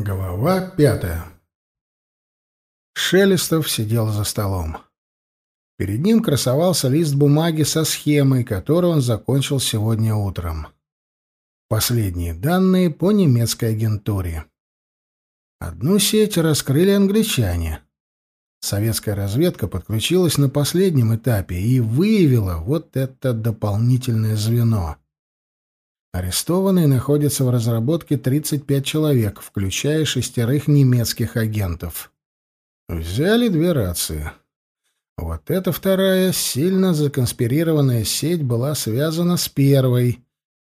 Глава пятая. Шелестов сидел за столом. Перед ним красовался лист бумаги со схемой, которую он закончил сегодня утром. Последние данные по немецкой агентуре. Одну сеть раскрыли англичане. Советская разведка подключилась на последнем этапе и выявила вот это дополнительное звено — Арестованные находятся в разработке 35 человек, включая шестерых немецких агентов. Взяли две рации. Вот эта вторая, сильно законспирированная сеть была связана с первой.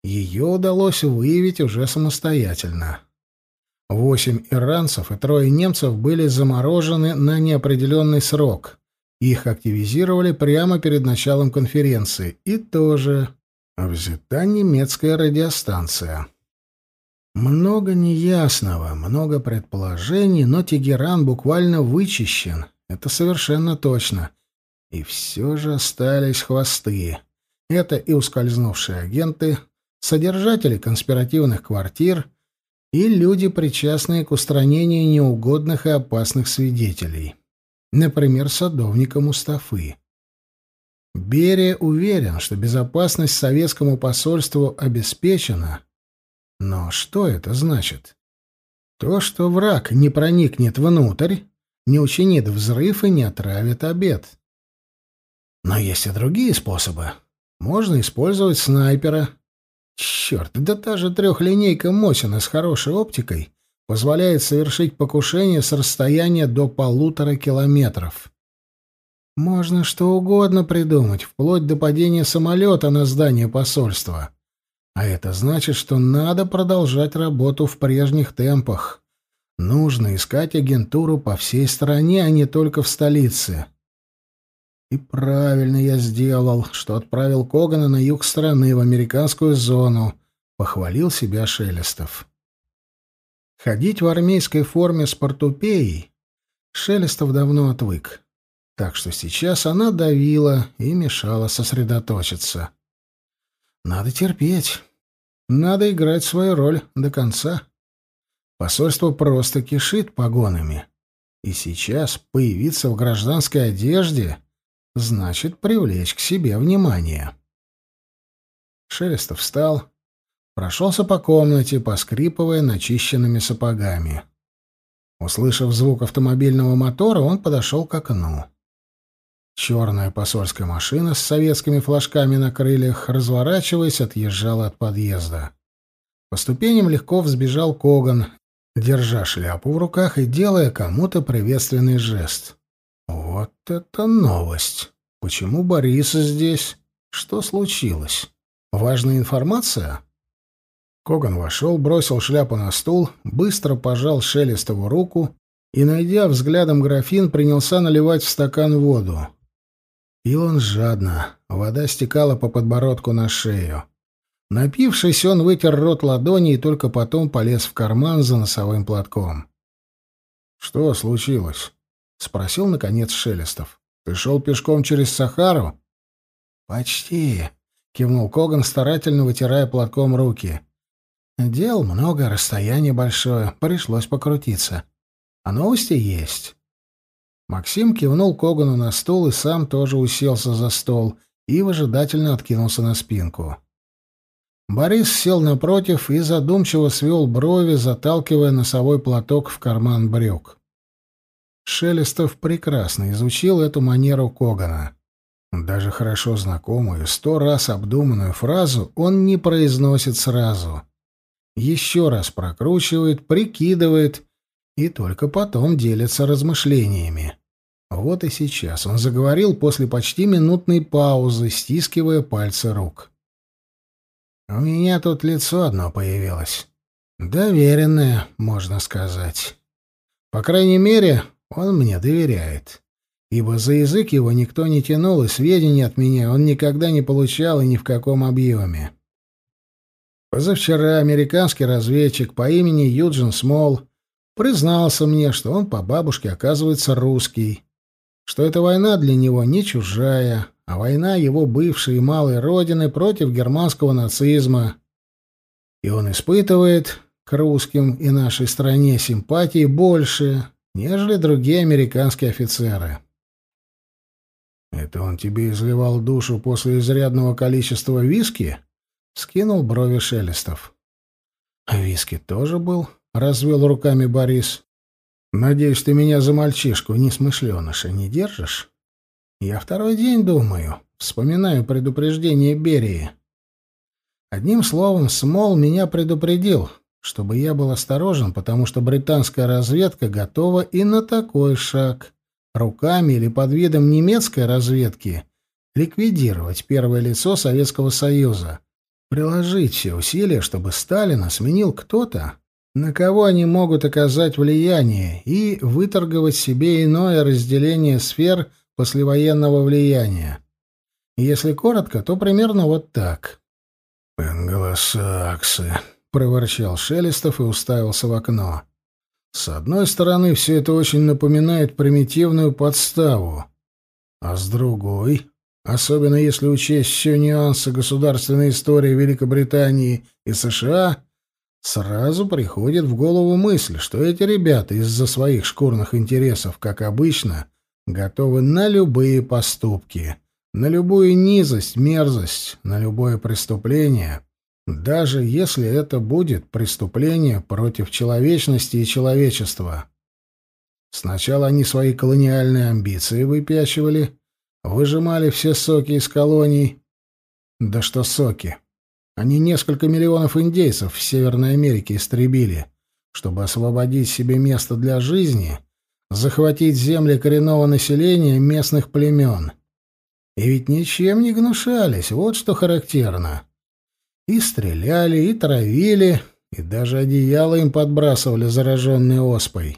Ее удалось выявить уже самостоятельно. Восемь иранцев и трое немцев были заморожены на неопределенный срок. Их активизировали прямо перед началом конференции. И тоже Взята немецкая радиостанция. Много неясного, много предположений, но Тегеран буквально вычищен. Это совершенно точно. И все же остались хвосты. Это и ускользнувшие агенты, содержатели конспиративных квартир и люди, причастные к устранению неугодных и опасных свидетелей. Например, садовника Мустафы. Берия уверен, что безопасность советскому посольству обеспечена. Но что это значит? То, что враг не проникнет внутрь, не учинит взрыв и не отравит обед. Но есть и другие способы. Можно использовать снайпера. Черт, да та же трехлинейка Мосина с хорошей оптикой позволяет совершить покушение с расстояния до полутора километров. Можно что угодно придумать, вплоть до падения самолета на здание посольства. А это значит, что надо продолжать работу в прежних темпах. Нужно искать агентуру по всей стране, а не только в столице. И правильно я сделал, что отправил Когана на юг страны, в американскую зону, похвалил себя Шелестов. Ходить в армейской форме с портупеей Шелестов давно отвык так что сейчас она давила и мешала сосредоточиться. Надо терпеть. Надо играть свою роль до конца. Посольство просто кишит погонами. И сейчас появиться в гражданской одежде значит привлечь к себе внимание. Шелестов встал, прошелся по комнате, поскрипывая начищенными сапогами. Услышав звук автомобильного мотора, он подошел к окну. Черная посольская машина с советскими флажками на крыльях, разворачиваясь, отъезжала от подъезда. По ступеням легко взбежал Коган, держа шляпу в руках и делая кому-то приветственный жест. «Вот это новость! Почему Борис здесь? Что случилось? Важная информация?» Коган вошел, бросил шляпу на стул, быстро пожал Шелестову руку и, найдя взглядом графин, принялся наливать в стакан воду. Пил он жадно, вода стекала по подбородку на шею. Напившись, он вытер рот ладони и только потом полез в карман за носовым платком. «Что случилось?» — спросил, наконец, Шелестов. «Ты шел пешком через Сахару?» «Почти», — кивнул Коган, старательно вытирая платком руки. «Дел много, расстояние большое, пришлось покрутиться. А новости есть. Максим кивнул Когану на стол и сам тоже уселся за стол и выжидательно откинулся на спинку. Борис сел напротив и задумчиво свел брови, заталкивая носовой платок в карман брюк. Шелестов прекрасно изучил эту манеру Когана. Даже хорошо знакомую, сто раз обдуманную фразу он не произносит сразу. Еще раз прокручивает, прикидывает и только потом делится размышлениями. Вот и сейчас он заговорил после почти минутной паузы, стискивая пальцы рук. «У меня тут лицо одно появилось. Доверенное, можно сказать. По крайней мере, он мне доверяет. Ибо за язык его никто не тянул, и сведений от меня он никогда не получал и ни в каком объеме. Позавчера американский разведчик по имени Юджин Смол признался мне, что он по бабушке оказывается русский, что эта война для него не чужая, а война его бывшей малой родины против германского нацизма. И он испытывает к русским и нашей стране симпатии больше, нежели другие американские офицеры. «Это он тебе изливал душу после изрядного количества виски?» — скинул брови Шелестов. «А виски тоже был?» — развел руками Борис. «Надеюсь, ты меня за мальчишку несмышленыша не держишь? Я второй день думаю, вспоминаю предупреждение Берии. Одним словом, Смол меня предупредил, чтобы я был осторожен, потому что британская разведка готова и на такой шаг. Руками или под видом немецкой разведки ликвидировать первое лицо Советского Союза. Приложить все усилия, чтобы Сталина сменил кто-то, на кого они могут оказать влияние, и выторговать себе иное разделение сфер послевоенного влияния. Если коротко, то примерно вот так. «Англосаксы», — проворчал Шелестов и уставился в окно. «С одной стороны, все это очень напоминает примитивную подставу, а с другой, особенно если учесть все нюансы государственной истории Великобритании и США, сразу приходит в голову мысль, что эти ребята из-за своих шкурных интересов, как обычно, готовы на любые поступки» на любую низость, мерзость, на любое преступление, даже если это будет преступление против человечности и человечества. Сначала они свои колониальные амбиции выпячивали, выжимали все соки из колоний. Да что соки? Они несколько миллионов индейцев в Северной Америке истребили, чтобы освободить себе место для жизни, захватить земли коренного населения местных племен — и ведь ничем не гнушались, вот что характерно. И стреляли, и травили, и даже одеяло им подбрасывали, зараженные оспой.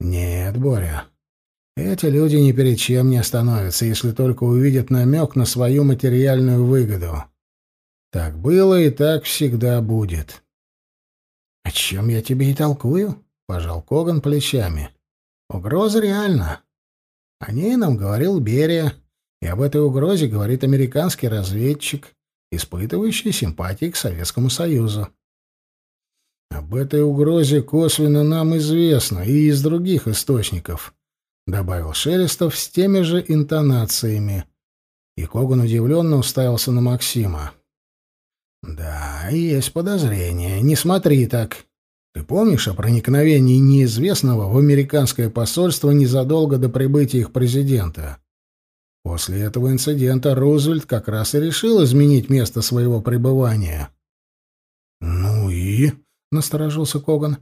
Нет, Боря, эти люди ни перед чем не остановятся, если только увидят намек на свою материальную выгоду. Так было и так всегда будет. — О чем я тебе и толкую? — пожал Коган плечами. — Угроза реальна. О ней нам говорил Берия, и об этой угрозе говорит американский разведчик, испытывающий симпатии к Советскому Союзу. «Об этой угрозе косвенно нам известно и из других источников», — добавил Шелестов с теми же интонациями. И Коган удивленно уставился на Максима. «Да, есть подозрение. Не смотри так. Ты помнишь о проникновении неизвестного в американское посольство незадолго до прибытия их президента?» После этого инцидента Рузвельт как раз и решил изменить место своего пребывания. «Ну и?» — насторожился Коган.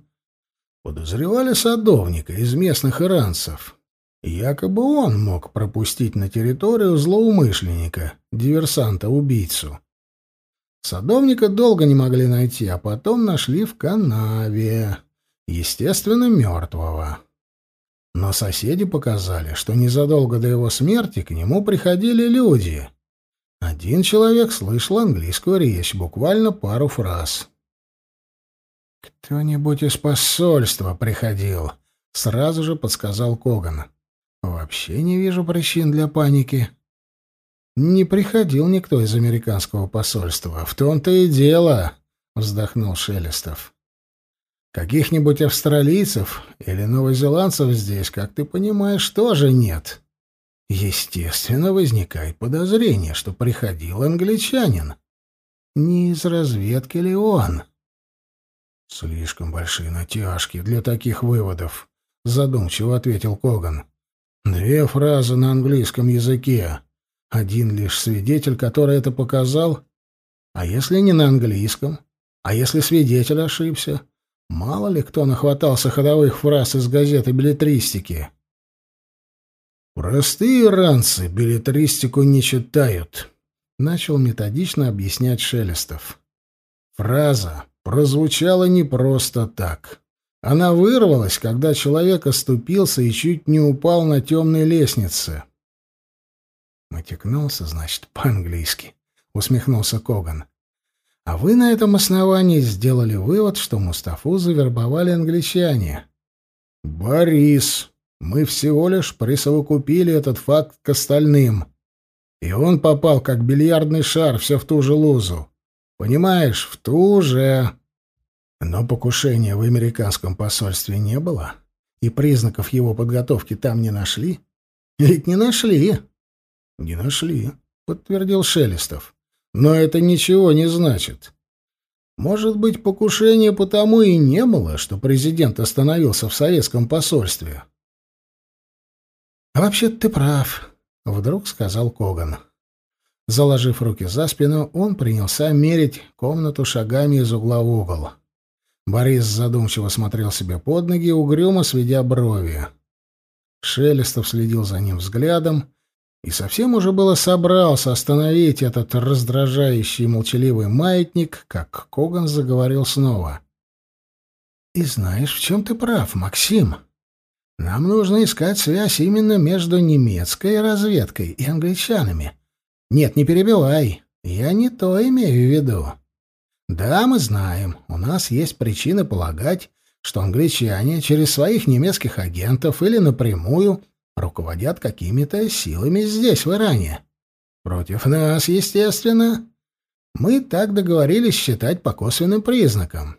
«Подозревали садовника из местных иранцев. Якобы он мог пропустить на территорию злоумышленника, диверсанта-убийцу. Садовника долго не могли найти, а потом нашли в канаве, естественно, мертвого. Но соседи показали, что незадолго до его смерти к нему приходили люди. Один человек слышал английскую речь, буквально пару фраз. «Кто-нибудь из посольства приходил», — сразу же подсказал Коган. «Вообще не вижу причин для паники». «Не приходил никто из американского посольства. В том-то и дело», — вздохнул Шелестов. Каких-нибудь австралийцев или новозеландцев здесь, как ты понимаешь, тоже нет. Естественно, возникает подозрение, что приходил англичанин. Не из разведки ли он? Слишком большие натяжки для таких выводов, задумчиво ответил Коган. Две фразы на английском языке. Один лишь свидетель, который это показал. А если не на английском? А если свидетель ошибся? Мало ли кто нахватался ходовых фраз из газеты билетристики. «Простые ранцы билетристику не читают», — начал методично объяснять Шелестов. Фраза прозвучала не просто так. Она вырвалась, когда человек оступился и чуть не упал на темной лестнице. «Матекнулся, значит, по-английски», — усмехнулся Коган. А вы на этом основании сделали вывод, что Мустафу завербовали англичане. Борис, мы всего лишь присовокупили этот факт к остальным. И он попал, как бильярдный шар, все в ту же лузу. Понимаешь, в ту же. Но покушения в американском посольстве не было, и признаков его подготовки там не нашли. Ведь не нашли. Не нашли, подтвердил Шелестов. Но это ничего не значит. Может быть, покушения потому и не было, что президент остановился в советском посольстве. «А вообще-то ты прав», — вдруг сказал Коган. Заложив руки за спину, он принялся мерить комнату шагами из угла в угол. Борис задумчиво смотрел себе под ноги, угрюмо сведя брови. Шелестов следил за ним взглядом и совсем уже было собрался остановить этот раздражающий молчаливый маятник, как Коган заговорил снова. «И знаешь, в чем ты прав, Максим?» Нам нужно искать связь именно между немецкой разведкой и англичанами. Нет, не перебивай. Я не то имею в виду. Да, мы знаем, у нас есть причины полагать, что англичане через своих немецких агентов или напрямую руководят какими-то силами здесь, в Иране. Против нас, естественно. Мы так договорились считать по косвенным признакам.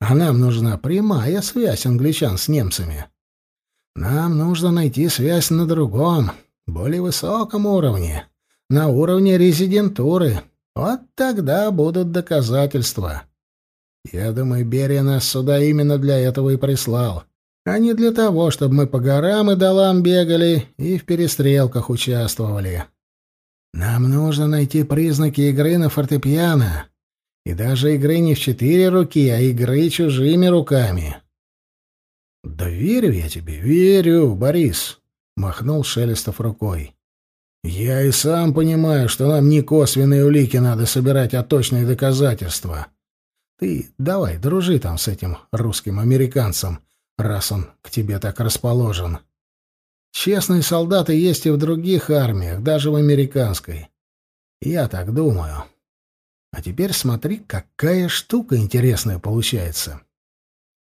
А нам нужна прямая связь англичан с немцами. Нам нужно найти связь на другом, более высоком уровне, на уровне резидентуры. Вот тогда будут доказательства. Я думаю, Берия нас сюда именно для этого и прислал, а не для того, чтобы мы по горам и долам бегали и в перестрелках участвовали. Нам нужно найти признаки игры на фортепиано, и даже игры не в четыре руки, а игры чужими руками. «Да верю я тебе, верю, Борис», — махнул Шелестов рукой. «Я и сам понимаю, что нам не косвенные улики надо собирать, а точные доказательства. Ты давай, дружи там с этим русским американцем, раз он к тебе так расположен. Честные солдаты есть и в других армиях, даже в американской. Я так думаю. А теперь смотри, какая штука интересная получается.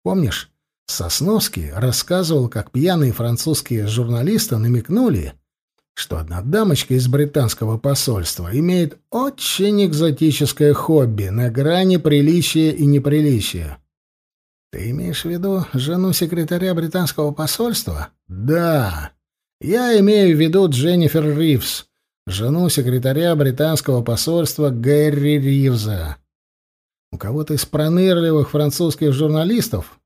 Помнишь, Сосновский рассказывал, как пьяные французские журналисты намекнули, что одна дамочка из британского посольства имеет очень экзотическое хобби на грани приличия и неприличия. Ты имеешь в виду жену секретаря британского посольства? Да. Я имею в виду Дженнифер Ривз, жену секретаря британского посольства Гэри Ривза. У кого-то из пронырливых французских журналистов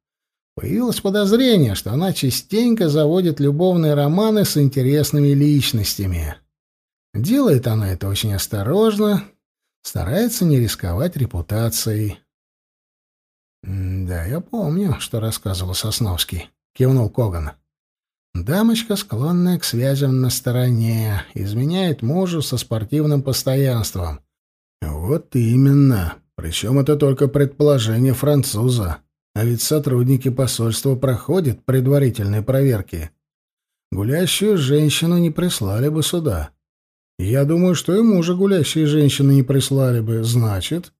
Появилось подозрение, что она частенько заводит любовные романы с интересными личностями. Делает она это очень осторожно, старается не рисковать репутацией. «Да, я помню, что рассказывал Сосновский», — кивнул Коган. «Дамочка, склонная к связям на стороне, изменяет мужу со спортивным постоянством». «Вот именно. Причем это только предположение француза», а ведь сотрудники посольства проходят предварительные проверки. Гулящую женщину не прислали бы сюда. Я думаю, что и мужа гулящие женщины не прислали бы. Значит...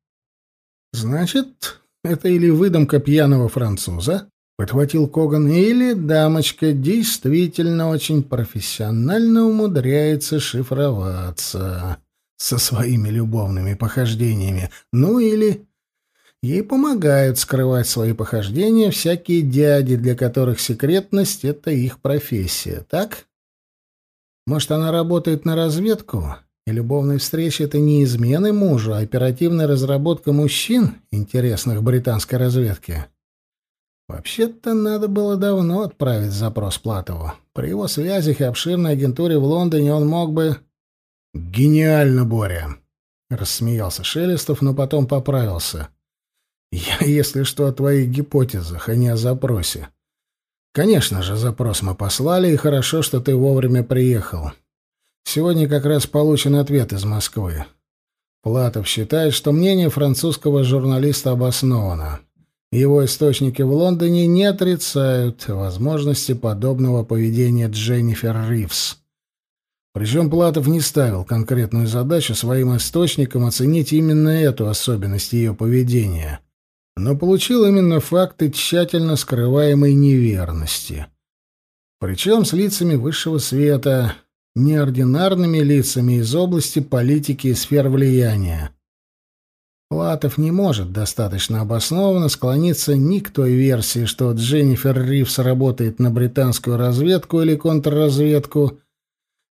Значит, это или выдумка пьяного француза, подхватил Коган, или дамочка действительно очень профессионально умудряется шифроваться со своими любовными похождениями. Ну или Ей помогают скрывать свои похождения всякие дяди, для которых секретность — это их профессия, так? Может, она работает на разведку, и любовные встречи — это не измены мужу, а оперативная разработка мужчин, интересных британской разведке? Вообще-то надо было давно отправить запрос Платову. При его связях и обширной агентуре в Лондоне он мог бы... «Гениально, Боря!» — рассмеялся Шелестов, но потом поправился. Я, если что, о твоих гипотезах, а не о запросе. Конечно же, запрос мы послали, и хорошо, что ты вовремя приехал. Сегодня как раз получен ответ из Москвы. Платов считает, что мнение французского журналиста обосновано. Его источники в Лондоне не отрицают возможности подобного поведения Дженнифер Ривз. Причем Платов не ставил конкретную задачу своим источникам оценить именно эту особенность ее поведения но получил именно факты тщательно скрываемой неверности. Причем с лицами высшего света, неординарными лицами из области политики и сфер влияния. Платов не может достаточно обоснованно склониться ни к той версии, что Дженнифер Ривз работает на британскую разведку или контрразведку,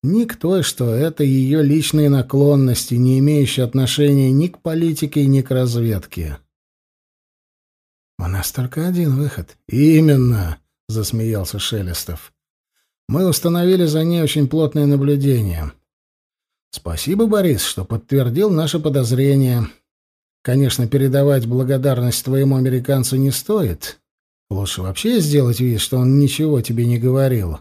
ни к той, что это ее личные наклонности, не имеющие отношения ни к политике, ни к разведке. «У нас только один выход». «Именно», — засмеялся Шелестов. «Мы установили за ней очень плотное наблюдение. Спасибо, Борис, что подтвердил наши подозрения. Конечно, передавать благодарность твоему американцу не стоит. Лучше вообще сделать вид, что он ничего тебе не говорил.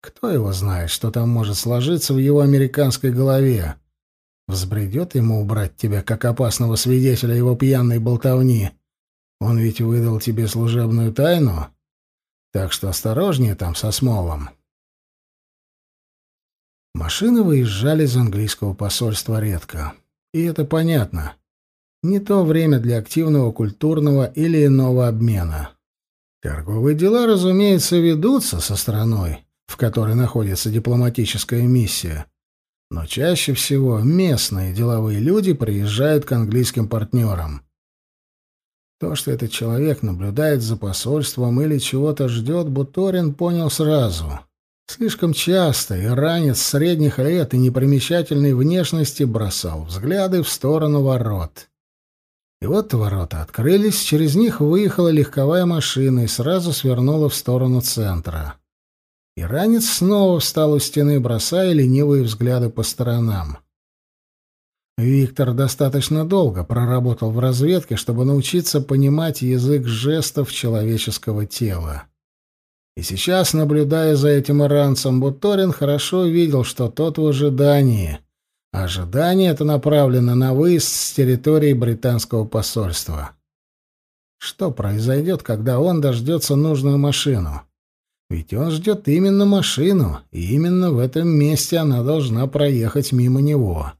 Кто его знает, что там может сложиться в его американской голове? Взбредет ему убрать тебя как опасного свидетеля его пьяной болтовни. Он ведь выдал тебе служебную тайну. Так что осторожнее там со Смолом. Машины выезжали из английского посольства редко. И это понятно. Не то время для активного культурного или иного обмена. Торговые дела, разумеется, ведутся со страной, в которой находится дипломатическая миссия. Но чаще всего местные деловые люди приезжают к английским партнерам. То, что этот человек наблюдает за посольством или чего-то ждет, Буторин понял сразу. Слишком часто иранец средних лет и непримечательной внешности бросал взгляды в сторону ворот. И вот ворота открылись, через них выехала легковая машина и сразу свернула в сторону центра. Иранец снова встал у стены, бросая ленивые взгляды по сторонам. Виктор достаточно долго проработал в разведке, чтобы научиться понимать язык жестов человеческого тела. И сейчас, наблюдая за этим иранцем, Буторин хорошо видел, что тот в ожидании. Ожидание это направлено на выезд с территории британского посольства. Что произойдет, когда он дождется нужную машину? Ведь он ждет именно машину, и именно в этом месте она должна проехать мимо него.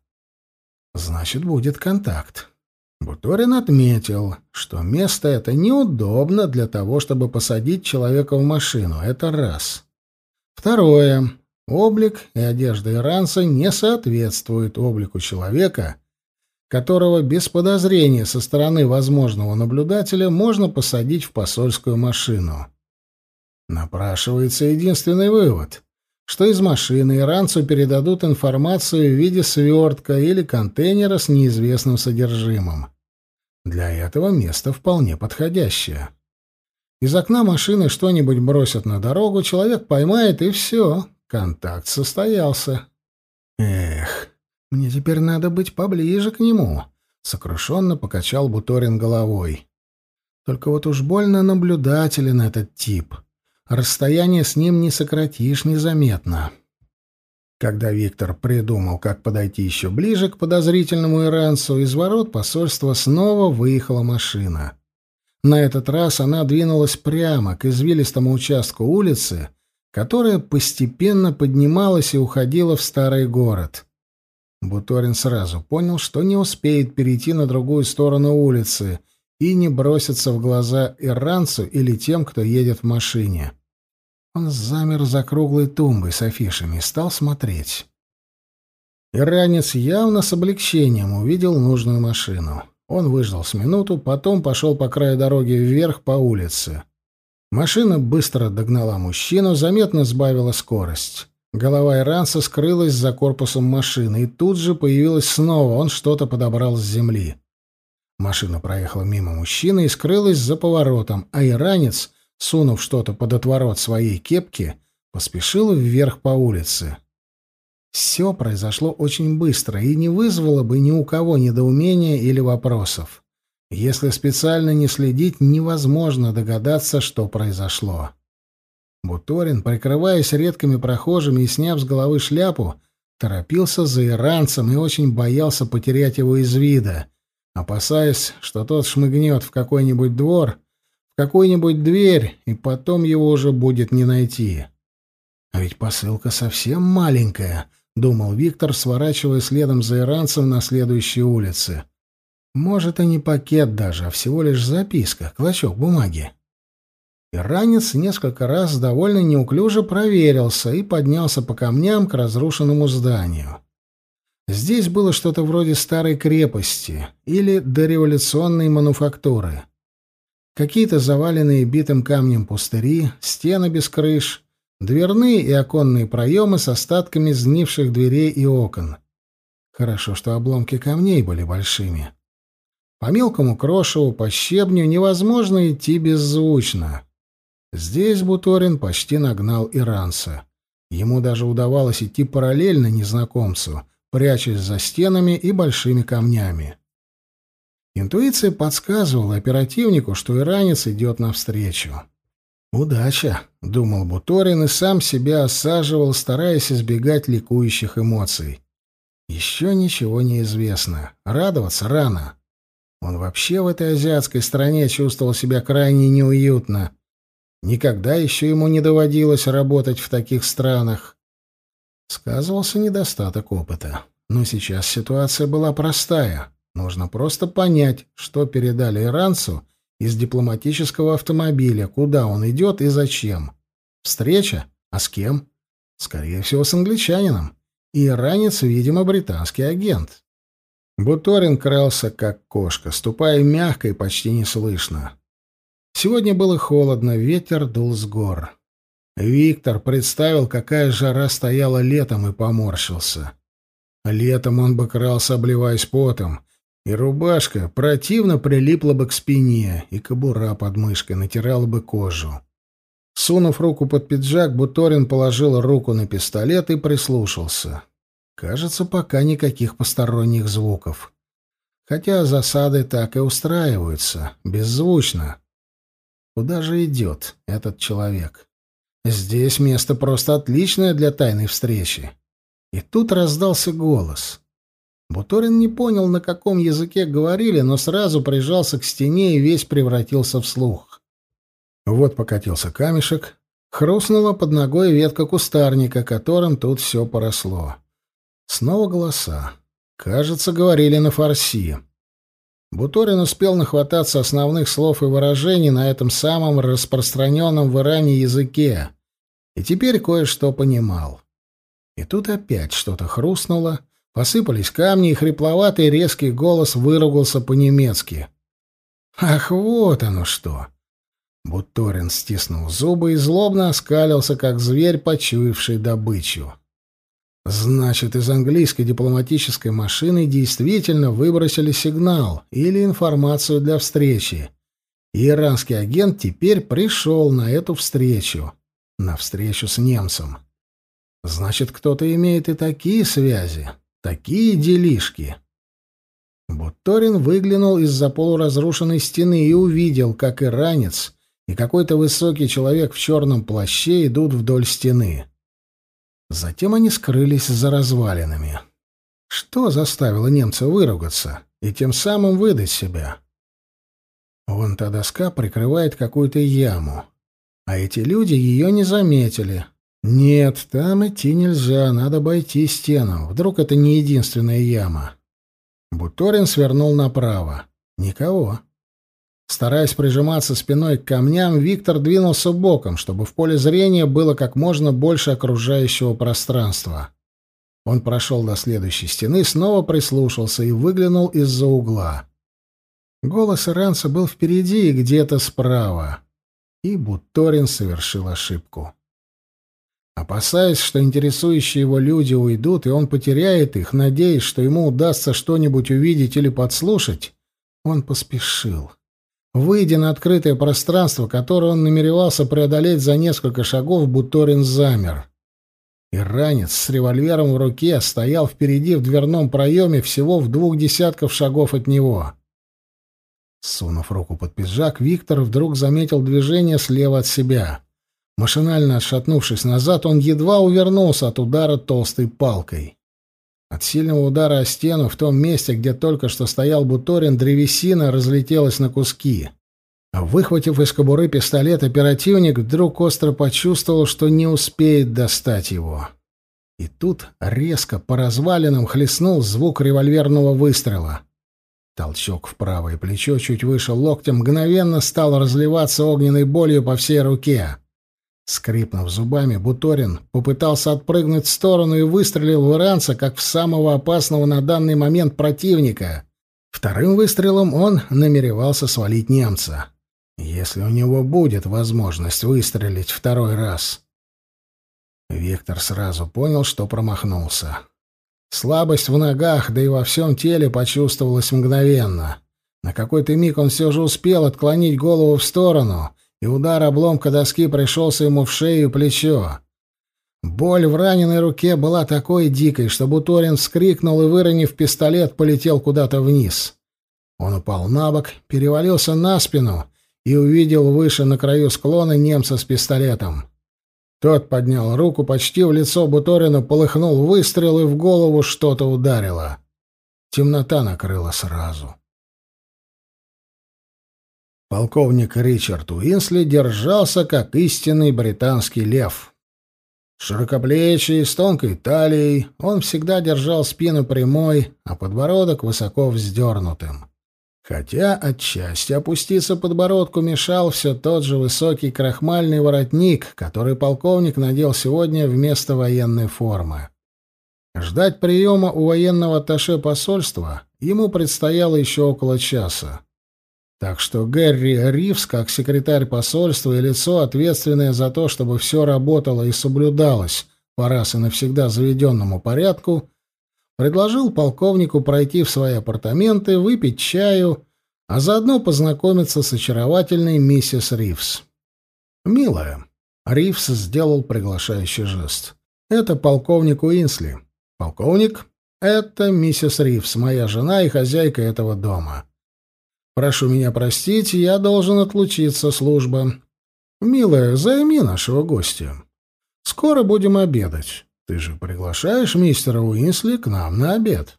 Значит, будет контакт. Буторин отметил, что место это неудобно для того, чтобы посадить человека в машину. Это раз. Второе. Облик и одежда иранца не соответствуют облику человека, которого без подозрения со стороны возможного наблюдателя можно посадить в посольскую машину. Напрашивается единственный вывод, что из машины иранцу передадут информацию в виде свертка или контейнера с неизвестным содержимым. Для этого место вполне подходящее. Из окна машины что-нибудь бросят на дорогу, человек поймает, и все, контакт состоялся. Эх, мне теперь надо быть поближе к нему, сокрушенно покачал Буторин головой. Только вот уж больно наблюдателен этот тип. Расстояние с ним не сократишь незаметно. Когда Виктор придумал, как подойти еще ближе к подозрительному иранцу, из ворот посольства снова выехала машина. На этот раз она двинулась прямо к извилистому участку улицы, которая постепенно поднималась и уходила в старый город. Буторин сразу понял, что не успеет перейти на другую сторону улицы — и не броситься в глаза иранцу или тем, кто едет в машине. Он замер за круглой тумбой с афишами и стал смотреть. Иранец явно с облегчением увидел нужную машину. Он выждал с минуту, потом пошел по краю дороги вверх по улице. Машина быстро догнала мужчину, заметно сбавила скорость. Голова иранца скрылась за корпусом машины, и тут же появилась снова, он что-то подобрал с земли. Машина проехала мимо мужчины и скрылась за поворотом, а иранец, сунув что-то под отворот своей кепки, поспешил вверх по улице. Все произошло очень быстро и не вызвало бы ни у кого недоумения или вопросов. Если специально не следить, невозможно догадаться, что произошло. Буторин, прикрываясь редкими прохожими и сняв с головы шляпу, торопился за иранцем и очень боялся потерять его из вида, опасаясь, что тот шмыгнет в какой-нибудь двор, в какую-нибудь дверь, и потом его уже будет не найти. А ведь посылка совсем маленькая, — думал Виктор, сворачивая следом за иранцем на следующей улице. Может, и не пакет даже, а всего лишь записка, клочок бумаги. Иранец несколько раз довольно неуклюже проверился и поднялся по камням к разрушенному зданию. Здесь было что-то вроде старой крепости или дореволюционной мануфактуры. Какие-то заваленные битым камнем пустыри, стены без крыш, дверные и оконные проемы с остатками сгнивших дверей и окон. Хорошо, что обломки камней были большими. По мелкому крошеву, по щебню невозможно идти беззвучно. Здесь Буторин почти нагнал иранца. Ему даже удавалось идти параллельно незнакомцу, прячась за стенами и большими камнями. Интуиция подсказывала оперативнику, что иранец идет навстречу. «Удача», — думал Буторин и сам себя осаживал, стараясь избегать ликующих эмоций. «Еще ничего не известно. Радоваться рано». Он вообще в этой азиатской стране чувствовал себя крайне неуютно. Никогда еще ему не доводилось работать в таких странах. Сказывался недостаток опыта. Но сейчас ситуация была простая. Нужно просто понять, что передали иранцу из дипломатического автомобиля, куда он идет и зачем. Встреча? А с кем? Скорее всего, с англичанином. И иранец, видимо, британский агент. Буторин крался, как кошка, ступая мягко и почти неслышно. Сегодня было холодно, ветер дул с гор. Виктор представил, какая жара стояла летом, и поморщился. Летом он бы крался, обливаясь потом, и рубашка противно прилипла бы к спине, и кобура под мышкой натирала бы кожу. Сунув руку под пиджак, Буторин положил руку на пистолет и прислушался. Кажется, пока никаких посторонних звуков. Хотя засады так и устраиваются, беззвучно. Куда же идет этот человек? Здесь место просто отличное для тайной встречи. И тут раздался голос. Буторин не понял, на каком языке говорили, но сразу прижался к стене и весь превратился в слух. Вот покатился камешек, хрустнула под ногой ветка кустарника, которым тут все поросло. Снова голоса. Кажется, говорили на фарси. Буторин успел нахвататься основных слов и выражений на этом самом распространенном в Иране языке, и теперь кое-что понимал. И тут опять что-то хрустнуло, посыпались камни, и хрипловатый резкий голос выругался по-немецки. «Ах, вот оно что!» Буторин стиснул зубы и злобно оскалился, как зверь, почуявший добычу. Значит, из английской дипломатической машины действительно выбросили сигнал или информацию для встречи. Иранский агент теперь пришел на эту встречу, на встречу с немцем. Значит, кто-то имеет и такие связи, такие делишки. Бутторин выглянул из-за полуразрушенной стены и увидел, как иранец и какой-то высокий человек в черном плаще идут вдоль стены. Затем они скрылись за развалинами. Что заставило немца выругаться и тем самым выдать себя? Вон та доска прикрывает какую-то яму, а эти люди ее не заметили. Нет, там идти нельзя, надо обойти стену. Вдруг это не единственная яма. Буторин свернул направо. Никого. Стараясь прижиматься спиной к камням, Виктор двинулся боком, чтобы в поле зрения было как можно больше окружающего пространства. Он прошел до следующей стены, снова прислушался и выглянул из-за угла. Голос иранца был впереди и где-то справа. И Буторин совершил ошибку. Опасаясь, что интересующие его люди уйдут, и он потеряет их, надеясь, что ему удастся что-нибудь увидеть или подслушать, он поспешил. Выйдя на открытое пространство, которое он намеревался преодолеть за несколько шагов, Буторин замер. Иранец с револьвером в руке стоял впереди в дверном проеме всего в двух десятков шагов от него. Сунув руку под пиджак, Виктор вдруг заметил движение слева от себя. Машинально отшатнувшись назад, он едва увернулся от удара толстой палкой. От сильного удара о стену в том месте, где только что стоял Буторин, древесина разлетелась на куски. Выхватив из кобуры пистолет, оперативник вдруг остро почувствовал, что не успеет достать его. И тут резко по развалинам хлестнул звук револьверного выстрела. Толчок в правое плечо чуть выше локтя мгновенно стал разливаться огненной болью по всей руке. Скрипнув зубами, Буторин попытался отпрыгнуть в сторону и выстрелил в иранца, как в самого опасного на данный момент противника. Вторым выстрелом он намеревался свалить немца. Если у него будет возможность выстрелить второй раз. Виктор сразу понял, что промахнулся. Слабость в ногах, да и во всем теле почувствовалась мгновенно. На какой-то миг он все же успел отклонить голову в сторону, и удар обломка доски пришелся ему в шею и плечо. Боль в раненой руке была такой дикой, что Буторин вскрикнул и, выронив пистолет, полетел куда-то вниз. Он упал на бок, перевалился на спину и увидел выше на краю склона немца с пистолетом. Тот поднял руку почти в лицо Буторину, полыхнул выстрел, и в голову что-то ударило. Темнота накрыла сразу. Полковник Ричард Уинсли держался, как истинный британский лев. Широкоплечий, с тонкой талией, он всегда держал спину прямой, а подбородок высоко вздернутым. Хотя отчасти опуститься подбородку мешал все тот же высокий крахмальный воротник, который полковник надел сегодня вместо военной формы. Ждать приема у военного атташе посольства ему предстояло еще около часа. Так что Гэри Ривз, как секретарь посольства и лицо, ответственное за то, чтобы все работало и соблюдалось по раз и навсегда заведенному порядку, предложил полковнику пройти в свои апартаменты, выпить чаю, а заодно познакомиться с очаровательной миссис Ривз. «Милая», — Ривз сделал приглашающий жест, — «это полковник Уинсли. Полковник, это миссис Ривз, моя жена и хозяйка этого дома. Прошу меня простить, я должен отлучиться, служба. Милая, займи нашего гостя. Скоро будем обедать. Ты же приглашаешь мистера Уинсли к нам на обед.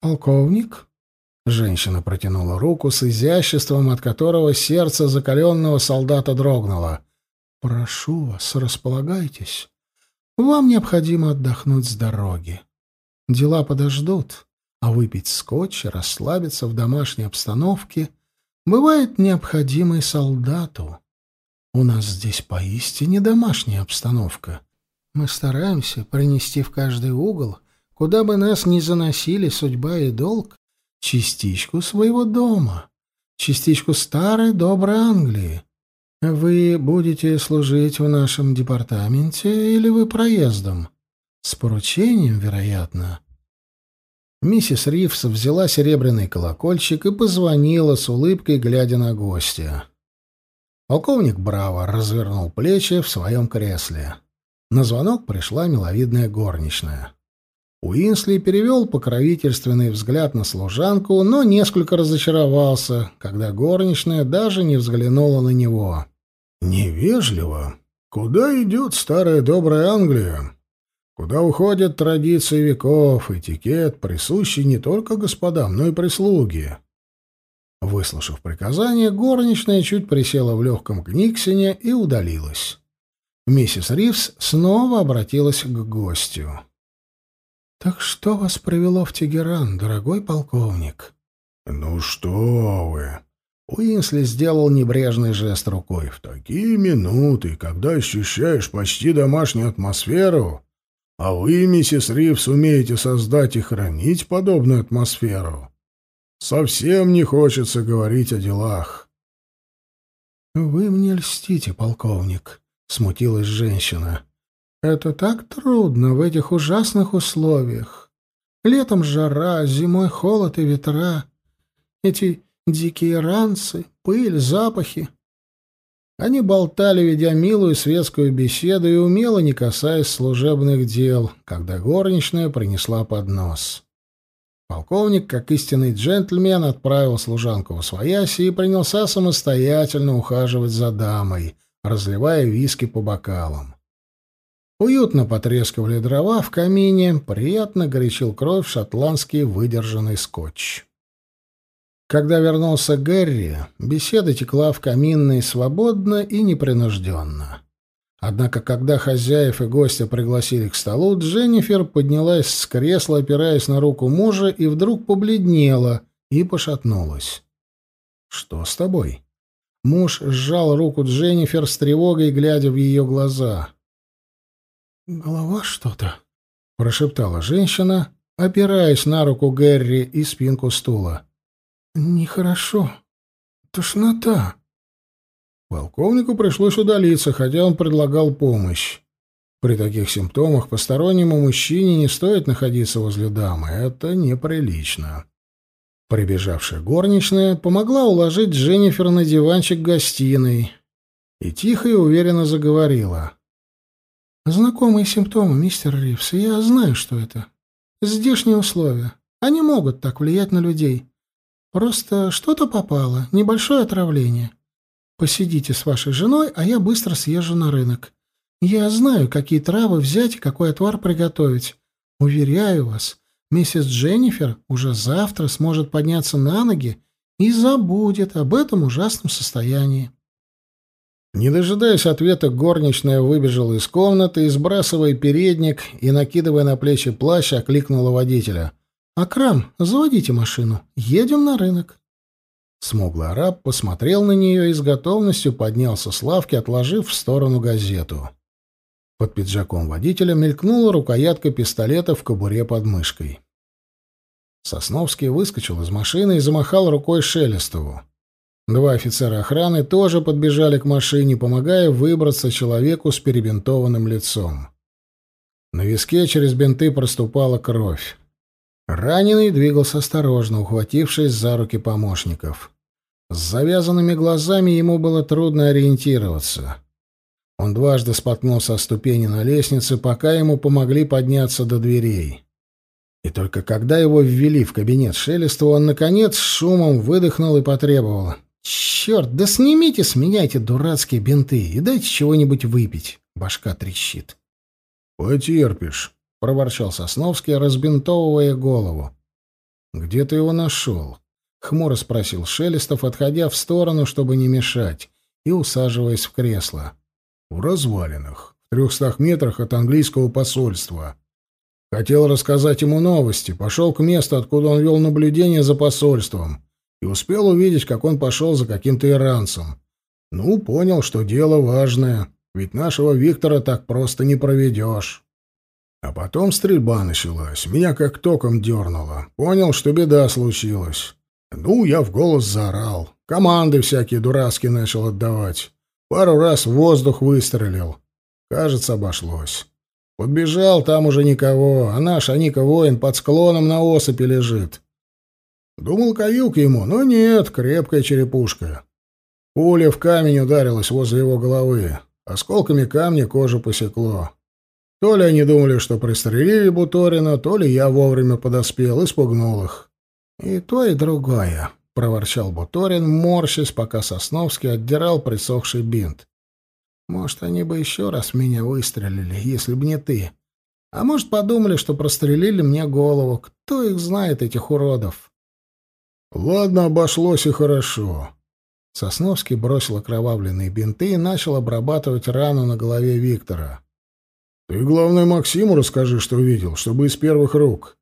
Полковник? Женщина протянула руку с изяществом, от которого сердце закаленного солдата дрогнуло. Прошу вас, располагайтесь. Вам необходимо отдохнуть с дороги. Дела подождут, а выпить скотч расслабиться в домашней обстановке бывает необходимо и солдату. У нас здесь поистине домашняя обстановка. Мы стараемся принести в каждый угол, куда бы нас ни заносили судьба и долг, частичку своего дома, частичку старой доброй Англии. Вы будете служить в нашем департаменте или вы проездом? С поручением, вероятно. Миссис Ривс взяла серебряный колокольчик и позвонила с улыбкой, глядя на гостя. Полковник Браво развернул плечи в своем кресле. На звонок пришла миловидная горничная. Уинсли перевел покровительственный взгляд на служанку, но несколько разочаровался, когда горничная даже не взглянула на него. «Невежливо. Куда идет старая добрая Англия? Куда уходят традиции веков, этикет, присущий не только господам, но и прислуге?» Выслушав приказание, горничная чуть присела в легком книгсине и удалилась. Миссис Ривз снова обратилась к гостю. «Так что вас привело в Тегеран, дорогой полковник?» «Ну что вы!» Уинсли сделал небрежный жест рукой. «В такие минуты, когда ощущаешь почти домашнюю атмосферу, а вы, миссис Ривз, умеете создать и хранить подобную атмосферу, совсем не хочется говорить о делах». «Вы мне льстите, полковник», смутилась женщина. Это так трудно в этих ужасных условиях. Летом жара, зимой холод и ветра. Эти дикие ранцы, пыль, запахи. Они болтали, ведя милую светскую беседу и умело не касаясь служебных дел, когда горничная принесла поднос. Полковник, как истинный джентльмен, отправил служанку в свояси и принялся самостоятельно ухаживать за дамой, разливая виски по бокалам. Уютно потрескивали дрова в камине, приятно горячил кровь шотландский выдержанный скотч. Когда вернулся Гэри, беседа текла в каминной свободно и непринужденно. Однако, когда хозяев и гостя пригласили к столу, Дженнифер поднялась с кресла, опираясь на руку мужа, и вдруг побледнела и пошатнулась. «Что с тобой?» Муж сжал руку Дженнифер с тревогой, глядя в ее глаза. «Голова что-то», — прошептала женщина, опираясь на руку Гэри и спинку стула. «Нехорошо. Тошнота». Полковнику пришлось удалиться, хотя он предлагал помощь. При таких симптомах постороннему мужчине не стоит находиться возле дамы. Это неприлично. Прибежавшая горничная помогла уложить Дженнифер на диванчик гостиной и тихо и уверенно заговорила. «Знакомые симптомы, мистер Ривс, я знаю, что это. Здешние условия. Они могут так влиять на людей. Просто что-то попало, небольшое отравление. Посидите с вашей женой, а я быстро съезжу на рынок. Я знаю, какие травы взять и какой отвар приготовить. Уверяю вас, миссис Дженнифер уже завтра сможет подняться на ноги и забудет об этом ужасном состоянии. Не дожидаясь ответа, горничная выбежала из комнаты и, сбрасывая передник и накидывая на плечи плащ, окликнула водителя. «Акрам, заводите машину. Едем на рынок». Смуглый араб посмотрел на нее и с готовностью поднялся с лавки, отложив в сторону газету. Под пиджаком водителя мелькнула рукоятка пистолета в кобуре под мышкой. Сосновский выскочил из машины и замахал рукой Шелестову. Два офицера охраны тоже подбежали к машине, помогая выбраться человеку с перебинтованным лицом. На виске через бинты проступала кровь. Раненый двигался осторожно, ухватившись за руки помощников. С завязанными глазами ему было трудно ориентироваться. Он дважды споткнулся о ступени на лестнице, пока ему помогли подняться до дверей. И только когда его ввели в кабинет Шелестова, он, наконец, с шумом выдохнул и потребовал. «Черт, да снимите с меня эти дурацкие бинты и дайте чего-нибудь выпить!» Башка трещит. «Потерпишь», — проворчал Сосновский, разбинтовывая голову. «Где ты его нашел?» — хмуро спросил Шелестов, отходя в сторону, чтобы не мешать, и усаживаясь в кресло в развалинах, в трехстах метрах от английского посольства. Хотел рассказать ему новости, пошел к месту, откуда он вел наблюдение за посольством, и успел увидеть, как он пошел за каким-то иранцем. Ну, понял, что дело важное, ведь нашего Виктора так просто не проведешь. А потом стрельба началась, меня как током дернуло. Понял, что беда случилась. Ну, я в голос заорал. Команды всякие дурацкие начал отдавать. Пару раз в воздух выстрелил. Кажется, обошлось. Подбежал, там уже никого, а наш Аника воин под склоном на осыпи лежит. Думал, каюк ему, но нет, крепкая черепушка. Пуля в камень ударилась возле его головы. Осколками камня кожу посекло. То ли они думали, что пристрелили Буторина, то ли я вовремя подоспел и спугнул их. И то, и другое, — проворчал Буторин, морщась, пока Сосновский отдирал присохший бинт. «Может, они бы еще раз меня выстрелили, если б не ты. А может, подумали, что прострелили мне голову. Кто их знает, этих уродов?» «Ладно, обошлось и хорошо». Сосновский бросил окровавленные бинты и начал обрабатывать рану на голове Виктора. «Ты, главное, Максиму расскажи, что видел, чтобы из первых рук».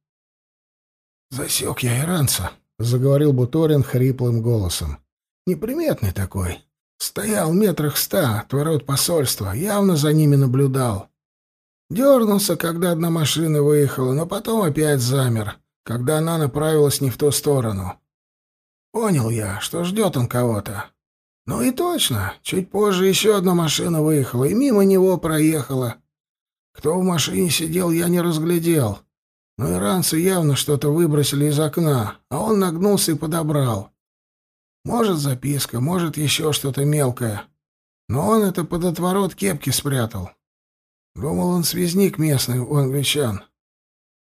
«Засек я иранца», заговорил Буторин хриплым голосом. Неприметный такой. Стоял метрах ста от ворот посольства, явно за ними наблюдал. Дернулся, когда одна машина выехала, но потом опять замер, когда она направилась не в ту сторону. Понял я, что ждет он кого-то. Ну и точно, чуть позже еще одна машина выехала и мимо него проехала. Кто в машине сидел, я не разглядел. Но иранцы явно что-то выбросили из окна, а он нагнулся и подобрал. Может, записка, может, еще что-то мелкое. Но он это под отворот кепки спрятал. Думал, он связник местный у англичан.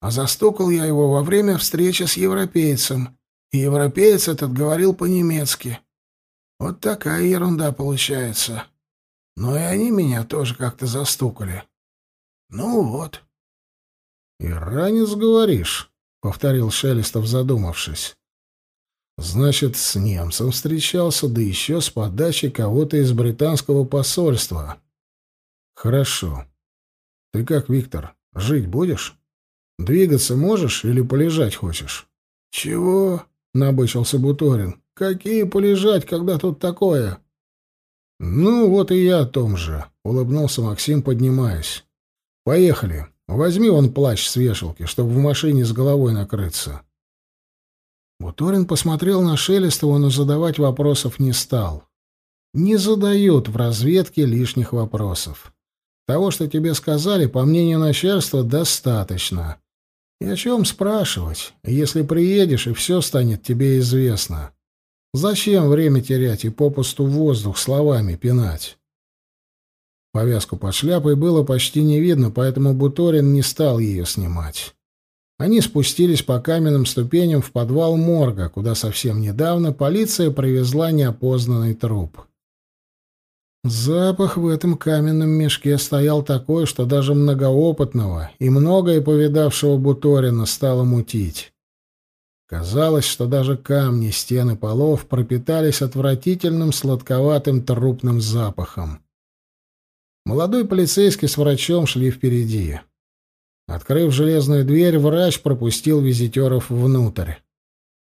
А застукал я его во время встречи с европейцем, и европеец этот говорил по-немецки. Вот такая ерунда получается. Но и они меня тоже как-то застукали. Ну вот. «Иранец, говоришь?» — повторил Шелестов, задумавшись. «Значит, с немцем встречался, да еще с подачей кого-то из британского посольства. Хорошо. Ты как, Виктор, жить будешь? Двигаться можешь или полежать хочешь?» «Чего?» — набычился Буторин. «Какие полежать, когда тут такое? «Ну, вот и я о том же», — улыбнулся Максим, поднимаясь. «Поехали. Возьми вон плащ с вешалки, чтобы в машине с головой накрыться». Буторин посмотрел на Шелестова, но задавать вопросов не стал. Не задают в разведке лишних вопросов. Того, что тебе сказали, по мнению начальства, достаточно. И о чем спрашивать, если приедешь, и все станет тебе известно? Зачем время терять и попусту воздух словами пинать? Повязку под шляпой было почти не видно, поэтому Буторин не стал ее снимать. Они спустились по каменным ступеням в подвал морга, куда совсем недавно полиция привезла неопознанный труп. Запах в этом каменном мешке стоял такой, что даже многоопытного и многое повидавшего Буторина стало мутить. Казалось, что даже камни стены полов пропитались отвратительным сладковатым трупным запахом. Молодой полицейский с врачом шли впереди. Открыв железную дверь, врач пропустил визитеров внутрь.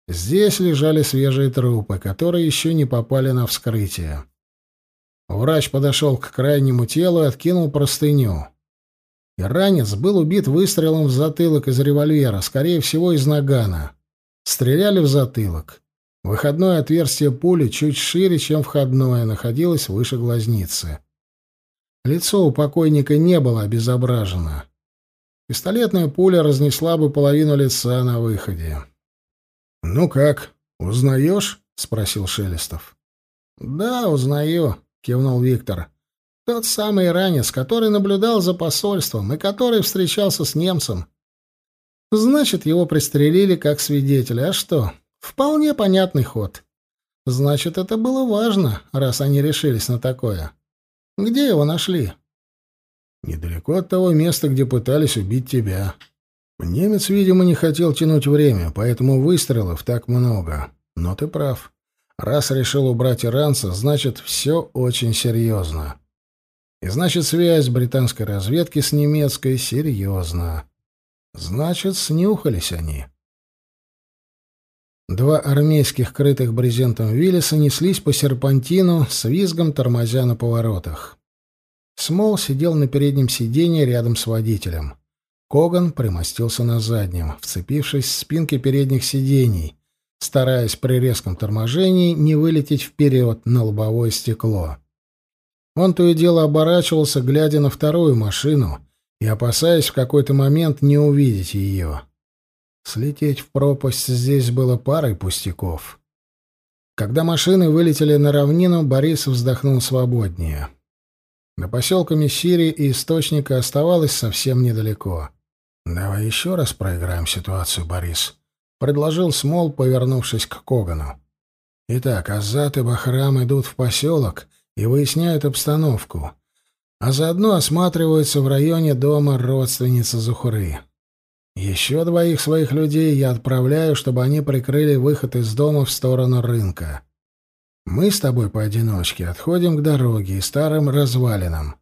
Здесь лежали свежие трупы, которые еще не попали на вскрытие. Врач подошел к крайнему телу и откинул простыню. Иранец был убит выстрелом в затылок из револьвера, скорее всего, из нагана. Стреляли в затылок. Выходное отверстие пули чуть шире, чем входное, находилось выше глазницы. Лицо у покойника не было обезображено. Пистолетная пуля разнесла бы половину лица на выходе. «Ну как, узнаешь?» — спросил Шелестов. «Да, узнаю», — кивнул Виктор. «Тот самый ранец, который наблюдал за посольством и который встречался с немцем. Значит, его пристрелили как свидетеля. А что? Вполне понятный ход. Значит, это было важно, раз они решились на такое. Где его нашли?» «Недалеко от того места, где пытались убить тебя», Немец, видимо, не хотел тянуть время, поэтому выстрелов так много. Но ты прав. Раз решил убрать иранца, значит, все очень серьезно. И значит, связь британской разведки с немецкой серьезна. Значит, снюхались они. Два армейских, крытых брезентом Виллиса, неслись по серпантину с визгом тормозя на поворотах. Смол сидел на переднем сиденье рядом с водителем. Коган примостился на заднем, вцепившись в спинки передних сидений, стараясь при резком торможении не вылететь вперед на лобовое стекло. Он то и дело оборачивался, глядя на вторую машину и опасаясь в какой-то момент не увидеть ее. Слететь в пропасть здесь было парой пустяков. Когда машины вылетели на равнину, Борис вздохнул свободнее. До поселка Мессири и источника оставалось совсем недалеко. «Давай еще раз проиграем ситуацию, Борис», — предложил Смол, повернувшись к Когану. «Итак, Азат и Бахрам идут в поселок и выясняют обстановку, а заодно осматриваются в районе дома родственницы Зухуры. Еще двоих своих людей я отправляю, чтобы они прикрыли выход из дома в сторону рынка. Мы с тобой поодиночке отходим к дороге и старым развалинам.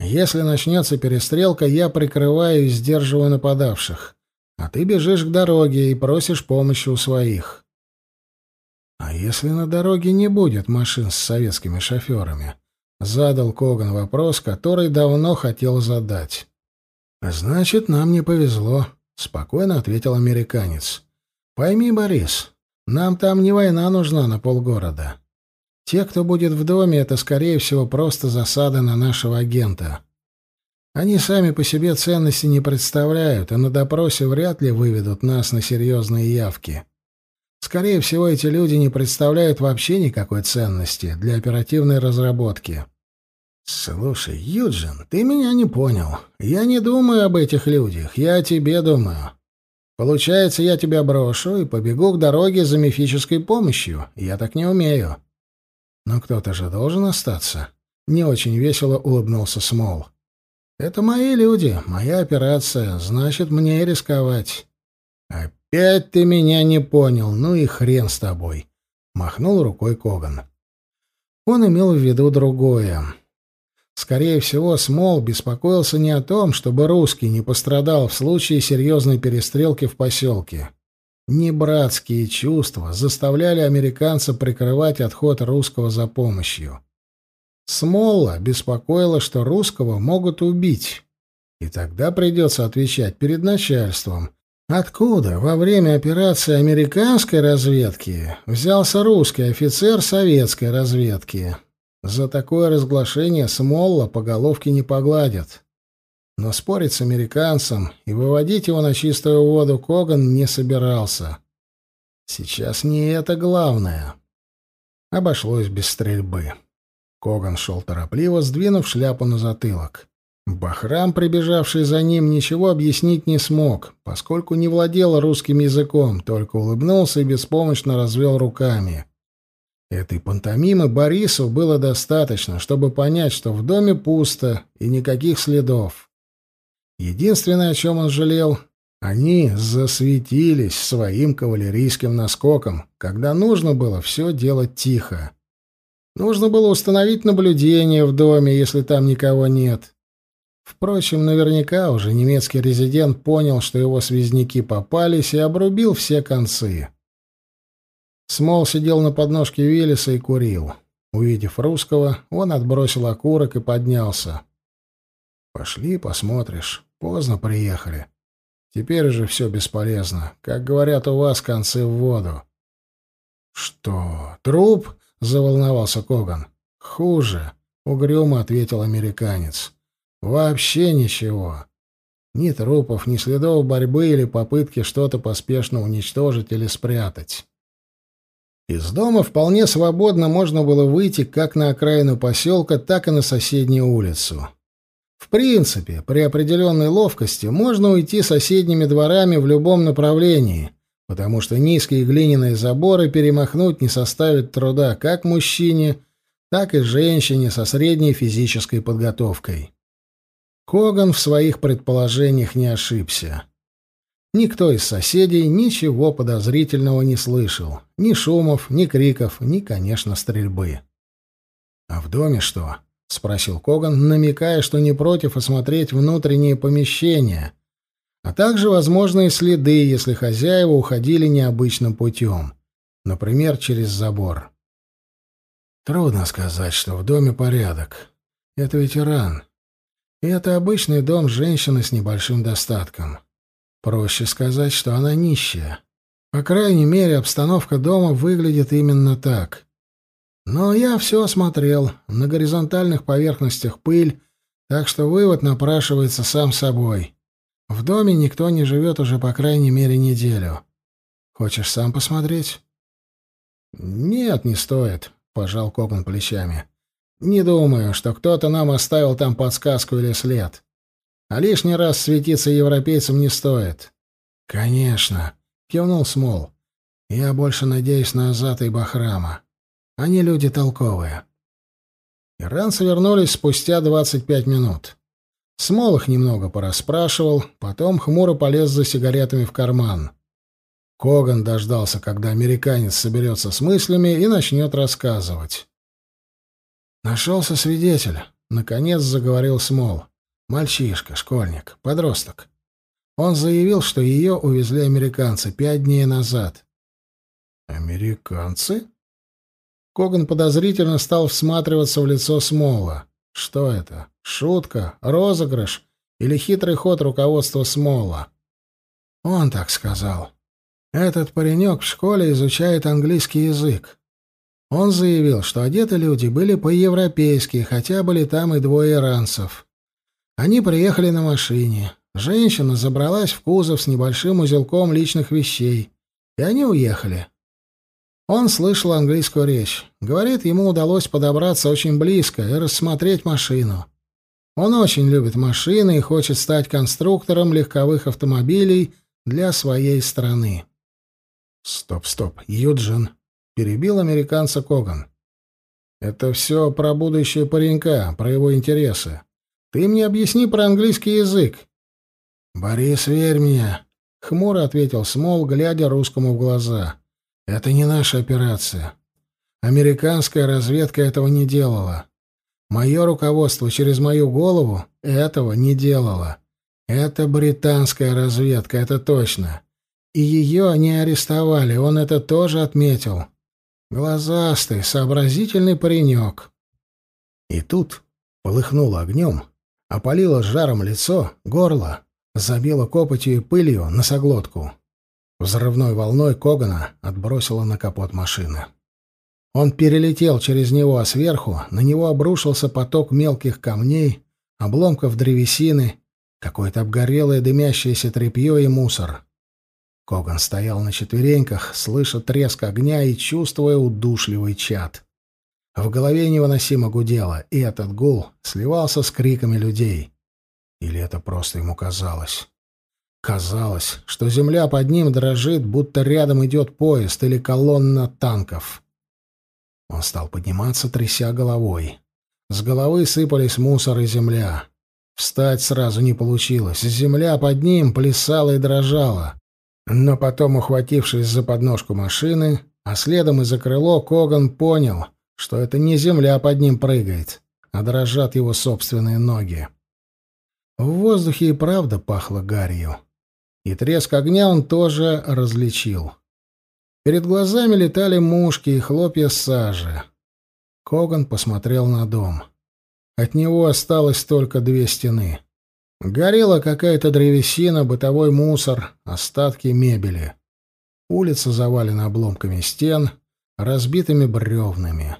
Если начнется перестрелка, я прикрываю и сдерживаю нападавших а ты бежишь к дороге и просишь помощи у своих. А если на дороге не будет машин с советскими шоферами? Задал Коган вопрос, который давно хотел задать. Значит, нам не повезло, спокойно ответил американец. Пойми, Борис, нам там не война нужна на полгорода. Те, кто будет в доме, это, скорее всего, просто засада на нашего агента. Они сами по себе ценности не представляют, а на допросе вряд ли выведут нас на серьезные явки. Скорее всего, эти люди не представляют вообще никакой ценности для оперативной разработки. Слушай, Юджин, ты меня не понял. Я не думаю об этих людях, я о тебе думаю. Получается, я тебя брошу и побегу к дороге за мифической помощью. Я так не умею. Но кто-то же должен остаться. Не очень весело улыбнулся Смол. Это мои люди, моя операция, значит, мне рисковать. Опять ты меня не понял, ну и хрен с тобой, махнул рукой Коган. Он имел в виду другое. Скорее всего, Смол беспокоился не о том, чтобы русский не пострадал в случае серьезной перестрелки в поселке. Не братские чувства заставляли американца прикрывать отход русского за помощью. Смолла беспокоила, что русского могут убить. И тогда придется отвечать перед начальством. Откуда во время операции американской разведки взялся русский офицер советской разведки? За такое разглашение Смолла по головке не погладят. Но спорить с американцем и выводить его на чистую воду Коган не собирался. Сейчас не это главное. Обошлось без стрельбы. Коган шел торопливо, сдвинув шляпу на затылок. Бахрам, прибежавший за ним, ничего объяснить не смог, поскольку не владел русским языком, только улыбнулся и беспомощно развел руками. Этой пантомимы Борису было достаточно, чтобы понять, что в доме пусто и никаких следов. Единственное, о чем он жалел, они засветились своим кавалерийским наскоком, когда нужно было все делать тихо. Нужно было установить наблюдение в доме, если там никого нет. Впрочем, наверняка уже немецкий резидент понял, что его связняки попались, и обрубил все концы. Смол сидел на подножке Велеса и курил. Увидев русского, он отбросил окурок и поднялся. «Пошли, посмотришь. Поздно приехали. Теперь уже все бесполезно. Как говорят у вас, концы в воду». «Что, труп?» — заволновался Коган. «Хуже», — угрюмо ответил американец. «Вообще ничего. Ни трупов, ни следов борьбы или попытки что-то поспешно уничтожить или спрятать». Из дома вполне свободно можно было выйти как на окраину поселка, так и на соседнюю улицу. В принципе, при определенной ловкости можно уйти соседними дворами в любом направлении, потому что низкие глиняные заборы перемахнуть не составит труда как мужчине, так и женщине со средней физической подготовкой. Коган в своих предположениях не ошибся. Никто из соседей ничего подозрительного не слышал. Ни шумов, ни криков, ни, конечно, стрельбы. «А в доме что?» — спросил Коган, намекая, что не против осмотреть внутренние помещения, а также возможные следы, если хозяева уходили необычным путем, например, через забор. Трудно сказать, что в доме порядок. Это ветеран. И это обычный дом женщины с небольшим достатком. Проще сказать, что она нищая. По крайней мере, обстановка дома выглядит именно так. Но я все осмотрел. На горизонтальных поверхностях пыль, так что вывод напрашивается сам собой. В доме никто не живет уже по крайней мере неделю. Хочешь сам посмотреть? Нет, не стоит, пожал Коган плечами. Не думаю, что кто-то нам оставил там подсказку или след. А лишний раз светиться европейцам не стоит. Конечно, кивнул Смол. Я больше надеюсь на Азата и Бахрама. Они люди толковые. Иранцы вернулись спустя двадцать пять минут. Смол их немного порасспрашивал, потом хмуро полез за сигаретами в карман. Коган дождался, когда американец соберется с мыслями и начнет рассказывать. «Нашелся свидетель», — наконец заговорил Смол. Мальчишка, школьник, подросток. Он заявил, что ее увезли американцы пять дней назад. «Американцы?» Коган подозрительно стал всматриваться в лицо Смола. Что это? Шутка? Розыгрыш? Или хитрый ход руководства Смола? Он так сказал. Этот паренек в школе изучает английский язык. Он заявил, что одеты люди были по-европейски, хотя были там и двое иранцев. Они приехали на машине. Женщина забралась в кузов с небольшим узелком личных вещей, и они уехали. Он слышал английскую речь. Говорит, ему удалось подобраться очень близко и рассмотреть машину. Он очень любит машины и хочет стать конструктором легковых автомобилей для своей страны. «Стоп, стоп, Юджин!» — перебил американца Коган. «Это все про будущее паренька, про его интересы. Ты мне объясни про английский язык. Борис, верь мне, хмуро ответил Смол, глядя русскому в глаза. Это не наша операция. Американская разведка этого не делала. Мое руководство через мою голову этого не делало. Это британская разведка, это точно. И ее не арестовали, он это тоже отметил. Глазастый, сообразительный паренек. И тут полыхнуло огнем, опалило жаром лицо, горло, забило копотью и пылью носоглотку. Взрывной волной Когана отбросило на капот машины. Он перелетел через него, а сверху на него обрушился поток мелких камней, обломков древесины, какое-то обгорелое дымящееся тряпье и мусор. Коган стоял на четвереньках, слыша треск огня и чувствуя удушливый чад. В голове невыносимо гудело, и этот гул сливался с криками людей. Или это просто ему казалось? Казалось, что земля под ним дрожит, будто рядом идет поезд или колонна танков. Он стал подниматься, тряся головой. С головы сыпались мусор и земля. Встать сразу не получилось. Земля под ним плясала и дрожала. Но потом, ухватившись за подножку машины, а следом и за крыло, Коган понял, что это не земля под ним прыгает, а дрожат его собственные ноги. В воздухе и правда пахло гарью. И треск огня он тоже различил. Перед глазами летали мушки и хлопья сажи. Коган посмотрел на дом. От него осталось только две стены. Горела какая-то древесина, бытовой мусор, остатки мебели. Улица завалена обломками стен, разбитыми бревнами.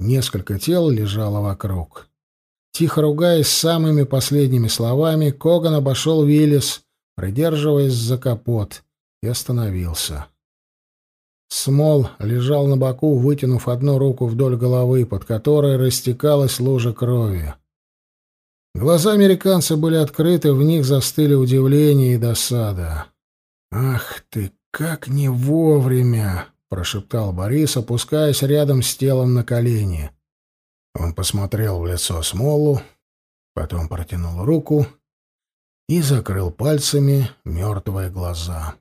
Несколько тел лежало вокруг. Тихо ругаясь самыми последними словами, Коган обошел Виллис, придерживаясь за капот, и остановился. Смол лежал на боку, вытянув одну руку вдоль головы, под которой растекалась лужа крови. Глаза американца были открыты, в них застыли удивление и досада. «Ах ты, как не вовремя!» — прошептал Борис, опускаясь рядом с телом на колени. Он посмотрел в лицо Смолу, потом протянул руку и закрыл пальцами мертвые глаза.